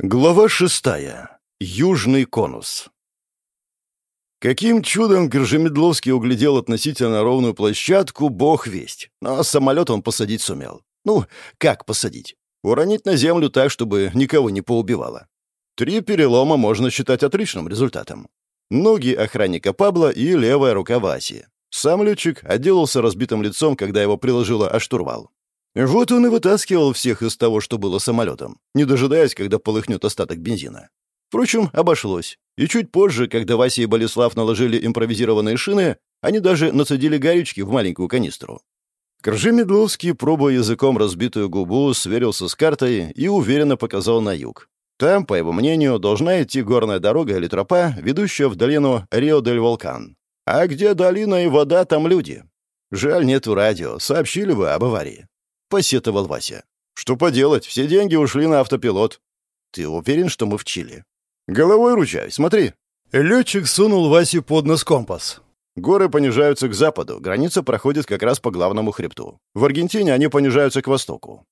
Глава шестая. Южный конус. Каким чудом Горжемедловский углядел относительно ровную площадку, бог весть. Но самолет он посадить сумел. Ну, как посадить? Уронить на землю так, чтобы никого не поубивало. Три перелома можно считать отличным результатом. Ноги охранника Пабла и левая рука Васи. Сам летчик отделался разбитым лицом, когда его приложило о штурвал. Вот он и вытаскивал всех из того, что было самолетом, не дожидаясь, когда полыхнет остаток бензина. Впрочем, обошлось. И чуть позже, когда Вася и Болеслав наложили импровизированные шины, они даже нацедили гаючки в маленькую канистру. Кржи Медловский, пробуя языком разбитую губу, сверился с картой и уверенно показал на юг. Там, по его мнению, должна идти горная дорога или тропа, ведущая в долину Рио-дель-Волкан. А где долина и вода, там люди. Жаль, нету радио, сообщили бы об аварии. — посетовал Вася. «Что поделать, все деньги ушли на автопилот». «Ты уверен, что мы в Чили?» «Головой ручай, смотри». Летчик сунул Васе под нос компас. Горы понижаются к западу, граница проходит как раз по главному хребту. В Аргентине они понижаются к востоку.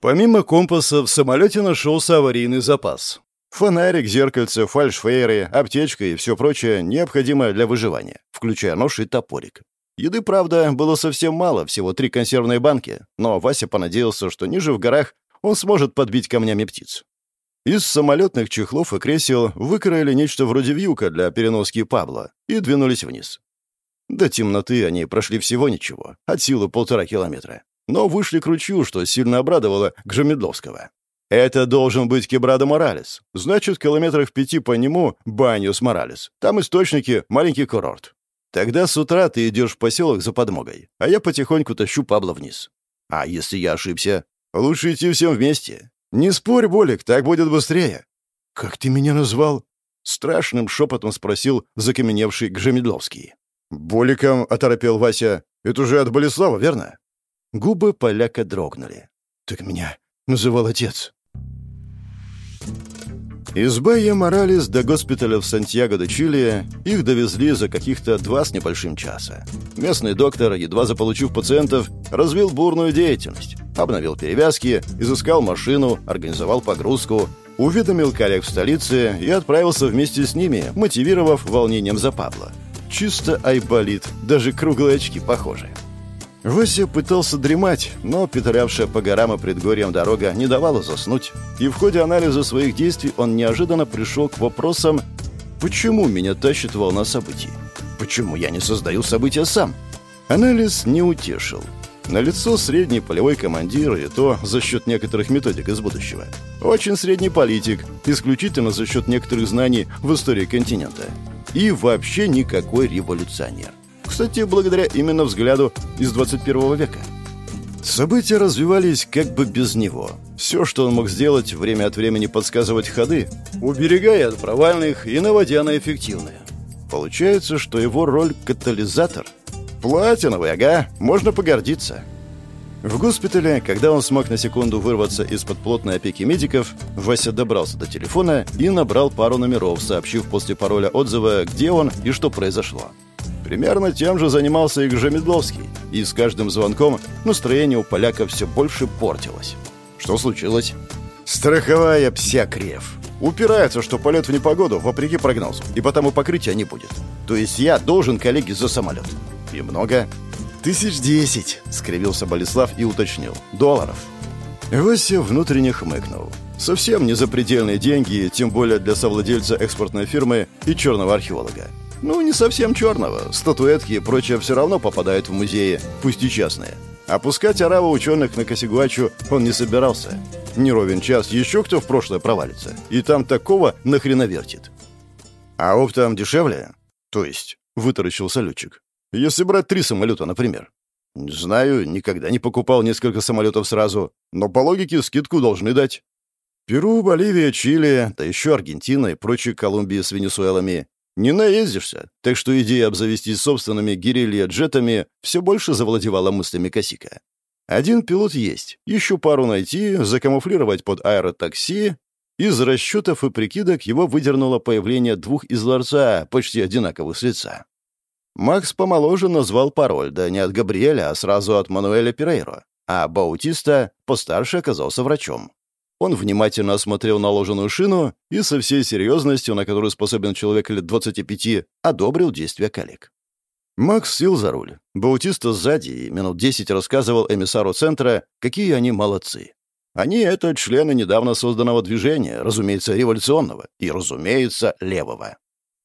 Помимо компаса в самолете нашелся аварийный запас. Фонарик, зеркальце, фальшфейеры, аптечка и все прочее, необходимое для выживания, включая нож и топорик. Еды, правда, было совсем мало, всего три консервные банки, но Вася понадеялся, что ниже в горах он сможет подбить камнями птиц. Из самолетных чехлов и кресел выкроили нечто вроде вьюка для переноски Павла и двинулись вниз. До темноты они прошли всего ничего, от силы полтора километра, но вышли к ручью, что сильно обрадовало Гжемедловского. Это должен быть Кебрадо Моралес. Значит, километрах пяти по нему — Баньос Моралес. Там источники, маленький курорт. Тогда с утра ты идешь в поселок за подмогой, а я потихоньку тащу Пабла вниз. А если я ошибся? Лучше идти всем вместе. Не спорь, Болик, так будет быстрее. Как ты меня назвал? Страшным шепотом спросил закаменевший Гжемедловский. «Боликом», — оторопел Вася. «Это уже от Болеслава, верно?» Губы поляка дрогнули. «Так меня называл отец». Из Бэя Моралес до госпиталя в Сантьяго-де-Чили их довезли за каких-то два с небольшим часа. Местный доктор, едва заполучив пациентов, развил бурную деятельность. Обновил перевязки, изыскал машину, организовал погрузку, уведомил коллег в столице и отправился вместе с ними, мотивировав волнением за Павла. Чисто айболит, даже круглые очки похожи. Вася пытался дремать, но петлявшая по горам и предгорьям дорога не давала заснуть, и в ходе анализа своих действий он неожиданно пришел к вопросам «Почему меня тащит волна событий? Почему я не создаю события сам?» Анализ не утешил. На лицо средний полевой командир, и то за счет некоторых методик из будущего. Очень средний политик, исключительно за счет некоторых знаний в истории континента. И вообще никакой революционер. Кстати, благодаря именно взгляду из 21 века. События развивались как бы без него. Все, что он мог сделать, время от времени подсказывать ходы, уберегая от провальных и наводя на эффективные. Получается, что его роль — катализатор. Платиновый, ага, можно погордиться. В госпитале, когда он смог на секунду вырваться из-под плотной опеки медиков, Вася добрался до телефона и набрал пару номеров, сообщив после пароля отзыва, где он и что произошло. Примерно тем же занимался и Гжемедловский, и с каждым звонком настроение у поляка все больше портилось. Что случилось? Страховая псякрев. Упирается, что полет в непогоду вопреки прогнозу, и потому покрытия не будет. То есть я должен коллеге за самолет. И много? Тысяч десять, скривился Болеслав и уточнил. Долларов. Вася внутренне хмыкнул. Совсем не запредельные деньги, тем более для совладельца экспортной фирмы и черного археолога. Ну, не совсем черного. Статуэтки и прочее все равно попадают в музеи, пусть и частные. Опускать ораву ученых на Косигуачу он не собирался. Не ровен час, еще кто в прошлое провалится. И там такого нахрена вертит. А оптом дешевле? То есть, вытаращился летчик. Если брать три самолета, например. Не знаю, никогда не покупал несколько самолетов сразу, но по логике скидку должны дать. Перу, Боливия, Чили, да еще Аргентина и прочие Колумбии с Венесуэлами не наездишься, так что идея обзавестись собственными гирилья-джетами все больше завладевала мыслями Косика. Один пилот есть, еще пару найти, закамуфлировать под аэротакси. Из расчетов и прикидок его выдернуло появление двух из ларца, почти одинаковых с лица. Макс помоложе назвал пароль, да не от Габриэля, а сразу от Мануэля Пирейро, а Баутиста постарше оказался врачом. Он внимательно осмотрел наложенную шину и со всей серьезностью, на которую способен человек лет 25, одобрил действия коллег. Макс сел за руль. Баутиста сзади и минут десять рассказывал эмиссару центра, какие они молодцы. Они — это члены недавно созданного движения, разумеется, революционного и, разумеется, левого.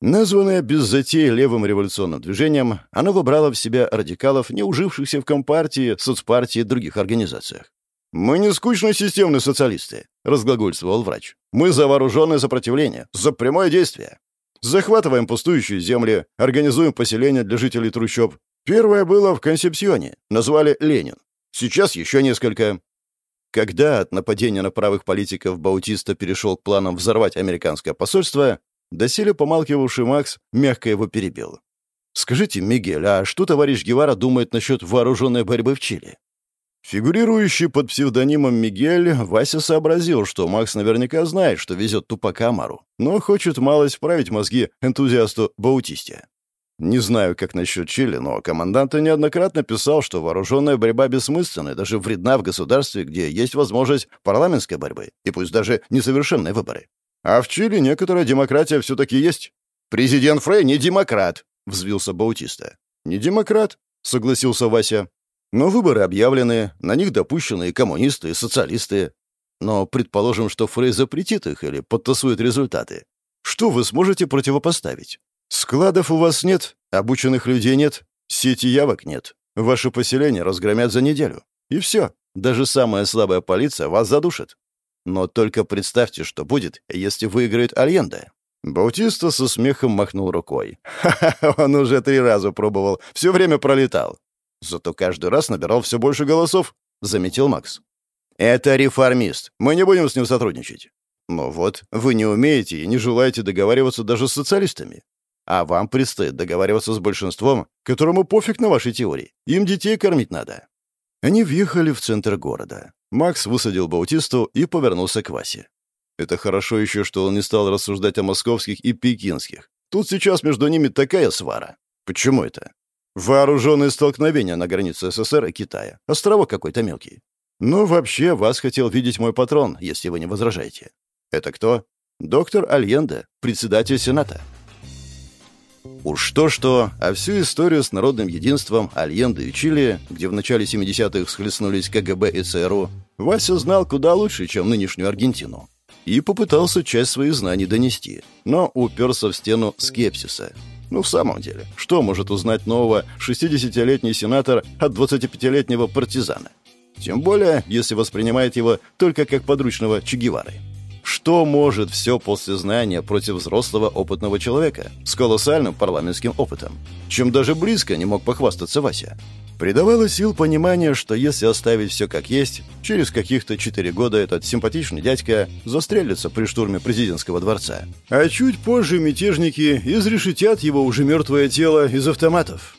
Названное без затеи левым революционным движением, оно выбрало в себя радикалов, не ужившихся в Компартии, соцпартии и других организациях. «Мы не скучно системные социалисты», — разглагольствовал врач. «Мы за вооруженное сопротивление, за прямое действие. Захватываем пустующие земли, организуем поселения для жителей трущоб. Первое было в Консепсионе, назвали Ленин. Сейчас еще несколько. Когда от нападения на правых политиков Баутиста перешел к планам взорвать американское посольство, доселе помалкивавший Макс мягко его перебил. «Скажите, Мигель, а что товарищ Гевара думает насчет вооруженной борьбы в Чили?» Фигурирующий под псевдонимом Мигель, Вася сообразил, что Макс наверняка знает, что везет тупака Амару, но хочет малость вправить мозги энтузиасту Баутисте. Не знаю, как насчет Чили, но командант неоднократно писал, что вооруженная борьба бессмысленна и даже вредна в государстве, где есть возможность парламентской борьбы, и пусть даже несовершенные выборы. А в Чили некоторая демократия все-таки есть. «Президент Фрей не демократ», — взвился Баутиста. «Не демократ», — согласился Вася. «Но выборы объявлены, на них допущены и коммунисты, и социалисты. Но предположим, что Фрей запретит их или подтасует результаты. Что вы сможете противопоставить? Складов у вас нет, обученных людей нет, сети явок нет. Ваше поселение разгромят за неделю. И все. Даже самая слабая полиция вас задушит. Но только представьте, что будет, если выиграет Альенда. Баутиста со смехом махнул рукой. «Ха-ха, он уже три раза пробовал, все время пролетал. Зато каждый раз набирал все больше голосов», — заметил Макс. «Это реформист. Мы не будем с ним сотрудничать». «Ну вот, вы не умеете и не желаете договариваться даже с социалистами. А вам предстоит договариваться с большинством, которому пофиг на ваши теории. Им детей кормить надо». Они въехали в центр города. Макс высадил Баутисту и повернулся к Васе. Это хорошо еще, что он не стал рассуждать о московских и пекинских. Тут сейчас между ними такая свара. Почему это? Вооруженные столкновения на границе СССР и Китая. Островок какой-то мелкий. Ну, вообще, вас хотел видеть мой патрон, если вы не возражаете. Это кто? Доктор Альенде, председатель Сената. Уж то-что, а всю историю с народным единством Альенде и Чили, где в начале 70-х схлестнулись КГБ и ЦРУ, Вася знал куда лучше, чем нынешнюю Аргентину. И попытался часть своих знаний донести, но уперся в стену скепсиса. Ну, в самом деле, что может узнать нового 60-летний сенатор от 25-летнего партизана? Тем более, если воспринимает его только как подручного Че Гевары. Что может все после знания против взрослого опытного человека с колоссальным парламентским опытом, чем даже близко не мог похвастаться Вася? Придавало сил понимание, что если оставить все как есть, через каких-то четыре года этот симпатичный дядька застрелится при штурме президентского дворца. А чуть позже мятежники изрешетят его уже мертвое тело из автоматов.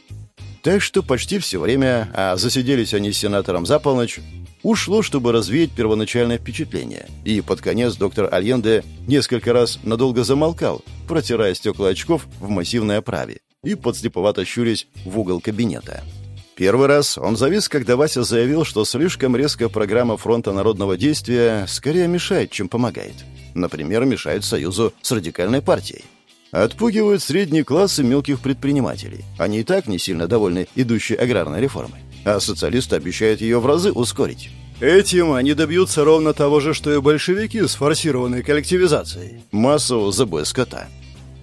Так что почти все время, а засиделись они с сенатором за полночь, ушло, чтобы развеять первоначальное впечатление. И под конец доктор Альенде несколько раз надолго замолкал, протирая стекла очков в массивной оправе и подслеповато щурясь в угол кабинета. Первый раз он завис, когда Вася заявил, что слишком резкая программа фронта народного действия скорее мешает, чем помогает. Например, мешает союзу с радикальной партией. Отпугивают средний класс и мелких предпринимателей. Они и так не сильно довольны идущей аграрной реформой а социалисты обещают ее в разы ускорить. Этим они добьются ровно того же, что и большевики с форсированной коллективизацией. Массового забоя скота.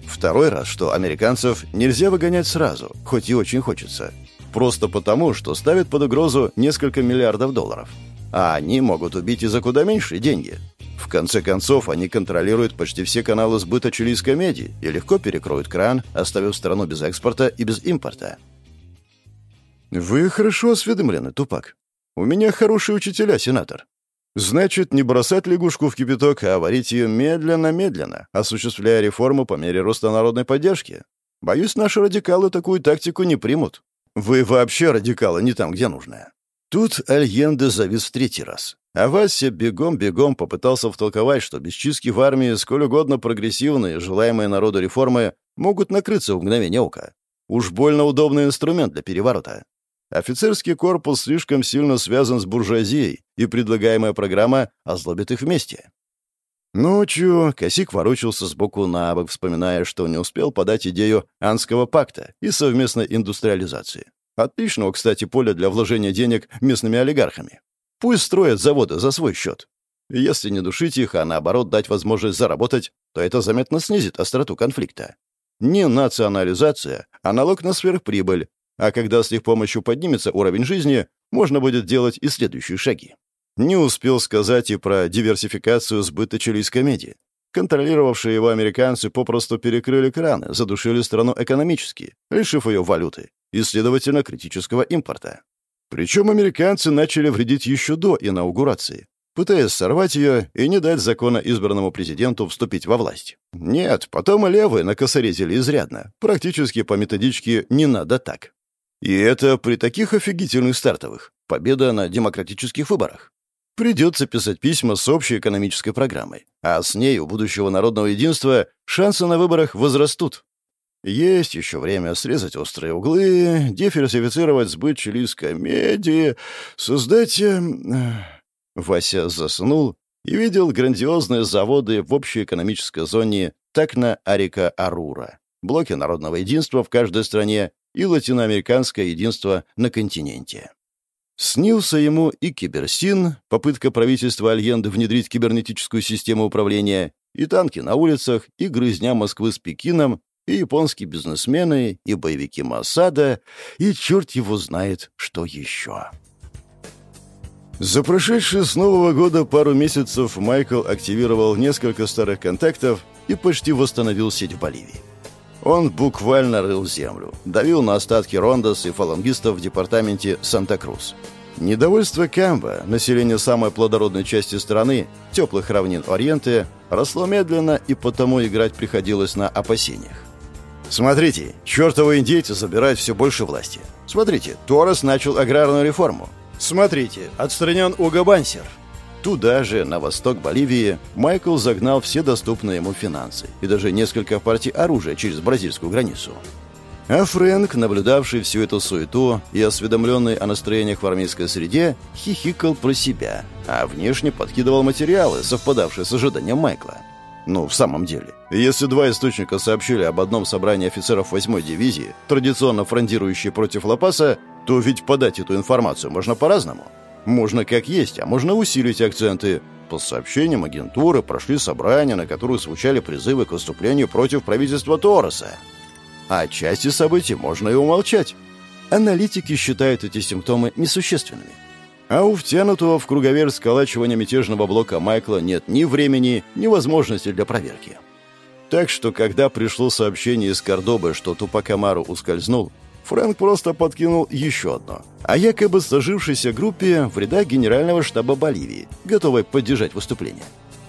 Второй раз, что американцев нельзя выгонять сразу, хоть и очень хочется. Просто потому, что ставят под угрозу несколько миллиардов долларов. А они могут убить и за куда меньшие деньги. В конце концов, они контролируют почти все каналы сбыта чилийской меди и легко перекроют кран, оставив страну без экспорта и без импорта. «Вы хорошо осведомлены, Тупак. У меня хорошие учителя, сенатор. Значит, не бросать лягушку в кипяток, а варить ее медленно-медленно, осуществляя реформу по мере роста народной поддержки. Боюсь, наши радикалы такую тактику не примут. Вы вообще радикалы не там, где нужно». Тут Альенде завис в третий раз. А Вася бегом-бегом попытался втолковать, что без чистки в армии сколь угодно прогрессивные, желаемые народу реформы могут накрыться в мгновение ока. Уж больно удобный инструмент для переворота. Офицерский корпус слишком сильно связан с буржуазией, и предлагаемая программа озлобит их вместе. Ночью Косик ворочался сбоку на бок, вспоминая, что не успел подать идею Анского пакта и совместной индустриализации. Отличного, кстати, поля для вложения денег местными олигархами. Пусть строят заводы за свой счет. Если не душить их, а наоборот дать возможность заработать, то это заметно снизит остроту конфликта. Не национализация, а налог на сверхприбыль. А когда с их помощью поднимется уровень жизни, можно будет делать и следующие шаги. Не успел сказать и про диверсификацию сбыта чилийской меди. Контролировавшие его американцы попросту перекрыли краны, задушили страну экономически, лишив ее валюты и, следовательно, критического импорта. Причем американцы начали вредить еще до инаугурации, пытаясь сорвать ее и не дать законно избранному президенту вступить во власть. Нет, потом и левые накосорезили изрядно, практически по методичке «не надо так». И это при таких офигительных стартовых. Победа на демократических выборах. Придется писать письма с общей экономической программой, а с ней у будущего народного единства шансы на выборах возрастут. Есть еще время срезать острые углы, диверсифицировать сбыт чилийской меди, создать... Э, Вася заснул и видел грандиозные заводы в общей экономической зоне Такна-Арика-Арура, блоки народного единства в каждой стране и латиноамериканское единство на континенте. Снился ему и киберсин, попытка правительства Альенды внедрить кибернетическую систему управления, и танки на улицах, и грызня Москвы с Пекином, и японские бизнесмены, и боевики Масада, и черт его знает, что еще. За прошедшие с Нового года пару месяцев Майкл активировал несколько старых контактов и почти восстановил сеть в Боливии. Он буквально рыл землю, давил на остатки рондос и фалангистов в департаменте Санта-Крус. Недовольство Камба, население самой плодородной части страны, теплых равнин Ориенты, росло медленно, и потому играть приходилось на опасениях. Смотрите, чертовы индейцы забирают все больше власти. Смотрите, Торрес начал аграрную реформу. Смотрите, отстранен Уго Бансер. Туда же, на восток Боливии, Майкл загнал все доступные ему финансы и даже несколько партий оружия через бразильскую границу. А Фрэнк, наблюдавший всю эту суету и осведомленный о настроениях в армейской среде, хихикал про себя, а внешне подкидывал материалы, совпадавшие с ожиданием Майкла. Ну, в самом деле, если два источника сообщили об одном собрании офицеров 8-й дивизии, традиционно фрондирующей против Лапаса, то ведь подать эту информацию можно по-разному. Можно как есть, а можно усилить акценты. По сообщениям агентуры прошли собрания, на которых звучали призывы к выступлению против правительства Тороса. А части событий можно и умолчать. Аналитики считают эти симптомы несущественными. А у втянутого в круговер сколачивания мятежного блока Майкла нет ни времени, ни возможности для проверки. Так что, когда пришло сообщение из Кордобы, что Тупакамару ускользнул, Фрэнк просто подкинул еще одно. О якобы сложившейся группе в рядах Генерального штаба Боливии, готовой поддержать выступление.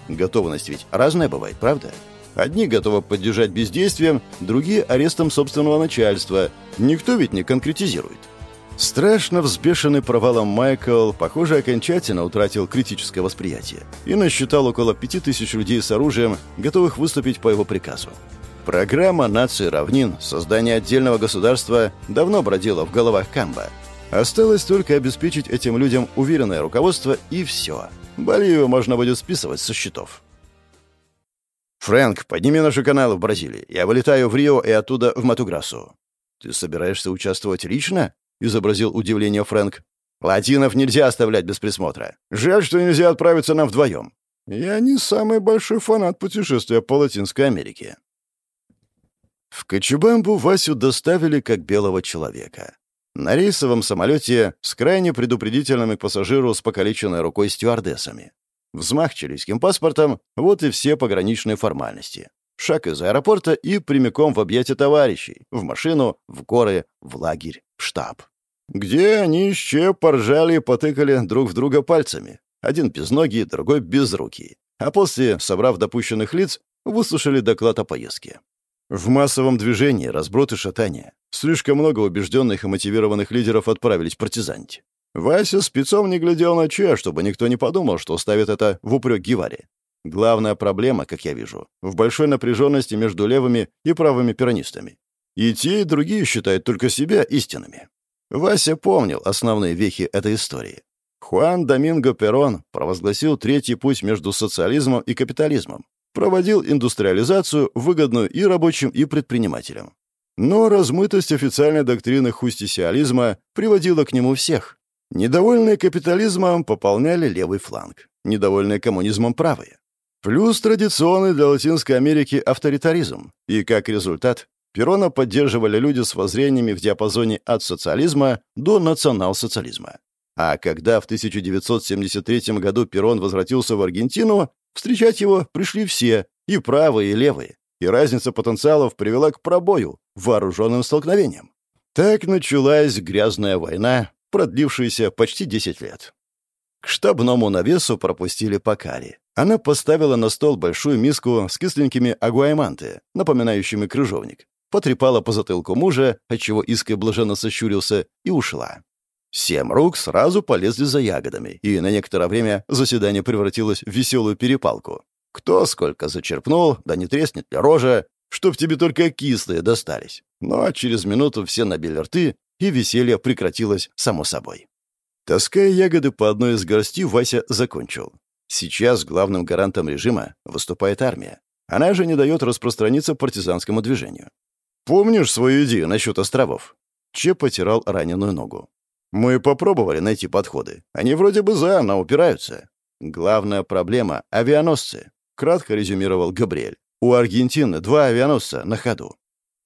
Готовность ведь разная бывает, правда? Одни готовы поддержать бездействием, другие — арестом собственного начальства. Никто ведь не конкретизирует. Страшно взбешенный провалом Майкл, похоже, окончательно утратил критическое восприятие и насчитал около пяти тысяч людей с оружием, готовых выступить по его приказу. Программа нации равнин, создание отдельного государства давно бродила в головах Камба. Осталось только обеспечить этим людям уверенное руководство, и все. Боливию можно будет списывать со счетов. «Фрэнк, подними наши каналы в Бразилии. Я вылетаю в Рио и оттуда в Матуграсу». «Ты собираешься участвовать лично?» — изобразил удивление Фрэнк. «Латинов нельзя оставлять без присмотра. Жаль, что нельзя отправиться нам вдвоем. Я не самый большой фанат путешествия по Латинской Америке». В Кочубамбу Васю доставили как белого человека. На рейсовом самолете с крайне предупредительными к пассажиру с покалеченной рукой стюардессами. Взмах чилийским паспортом — вот и все пограничные формальности. Шаг из аэропорта и прямиком в объятия товарищей, в машину, в горы, в лагерь, в штаб. Где они еще поржали и потыкали друг в друга пальцами. Один без ноги, другой без руки. А после, собрав допущенных лиц, выслушали доклад о поездке. В массовом движении разброд и шатание. Слишком много убежденных и мотивированных лидеров отправились партизанить. Вася спецом не глядел на Че, чтобы никто не подумал, что ставит это в упрек Геваре. Главная проблема, как я вижу, в большой напряженности между левыми и правыми пиранистами. И те, и другие считают только себя истинными. Вася помнил основные вехи этой истории. Хуан Доминго Перон провозгласил третий путь между социализмом и капитализмом, проводил индустриализацию, выгодную и рабочим, и предпринимателям. Но размытость официальной доктрины хустисиализма приводила к нему всех. Недовольные капитализмом пополняли левый фланг, недовольные коммунизмом — правые. Плюс традиционный для Латинской Америки авторитаризм. И как результат, Перона поддерживали люди с воззрениями в диапазоне от социализма до национал-социализма. А когда в 1973 году Перон возвратился в Аргентину, встречать его пришли все, и правые, и левые, и разница потенциалов привела к пробою, вооруженным столкновениям. Так началась грязная война, продлившаяся почти 10 лет. К штабному навесу пропустили Покари. Она поставила на стол большую миску с кисленькими агуайманты, напоминающими крыжовник, потрепала по затылку мужа, отчего Иской блаженно сощурился, и ушла. Семь рук сразу полезли за ягодами, и на некоторое время заседание превратилось в веселую перепалку. Кто сколько зачерпнул, да не треснет ли рожа, чтоб тебе только кислые достались. Но через минуту все набили рты, и веселье прекратилось само собой. Таская ягоды по одной из горстей, Вася закончил. Сейчас главным гарантом режима выступает армия. Она же не дает распространиться партизанскому движению. «Помнишь свою идею насчет островов?» Че потирал раненую ногу. Мы попробовали найти подходы. Они вроде бы за, но упираются. Главная проблема — авианосцы, — кратко резюмировал Габриэль. У Аргентины два авианосца на ходу.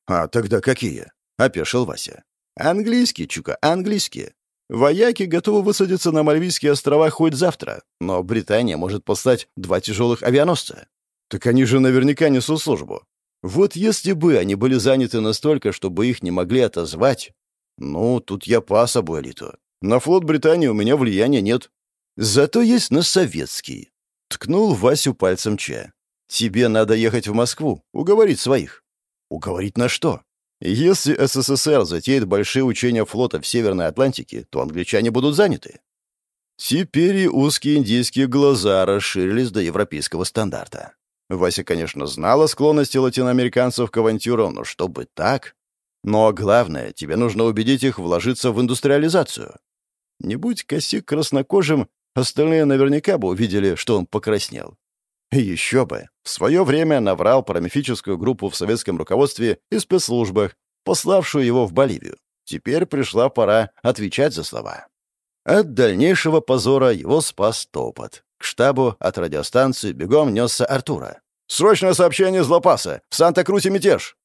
А тогда какие? — опешил Вася. Английские, Чука, английские. Вояки готовы высадиться на Мальвийские острова хоть завтра, но Британия может послать два тяжелых авианосца. Так они же наверняка несут службу. Вот если бы они были заняты настолько, чтобы их не могли отозвать, «Ну, тут я пас собой элиту. На флот Британии у меня влияния нет. Зато есть на советский». Ткнул Васю пальцем Че. «Тебе надо ехать в Москву, уговорить своих». «Уговорить на что?» «Если СССР затеет большие учения флота в Северной Атлантике, то англичане будут заняты». Теперь и узкие индийские глаза расширились до европейского стандарта. Вася, конечно, знала склонности латиноамериканцев к авантюрам, но чтобы так... Но главное, тебе нужно убедить их вложиться в индустриализацию. Не будь косик краснокожим, остальные наверняка бы увидели, что он покраснел. еще бы. В свое время наврал про мифическую группу в советском руководстве и спецслужбах, пославшую его в Боливию. Теперь пришла пора отвечать за слова. От дальнейшего позора его спас топот. К штабу от радиостанции бегом несся Артура. «Срочное сообщение из Лопаса! В Санта-Круте мятеж!»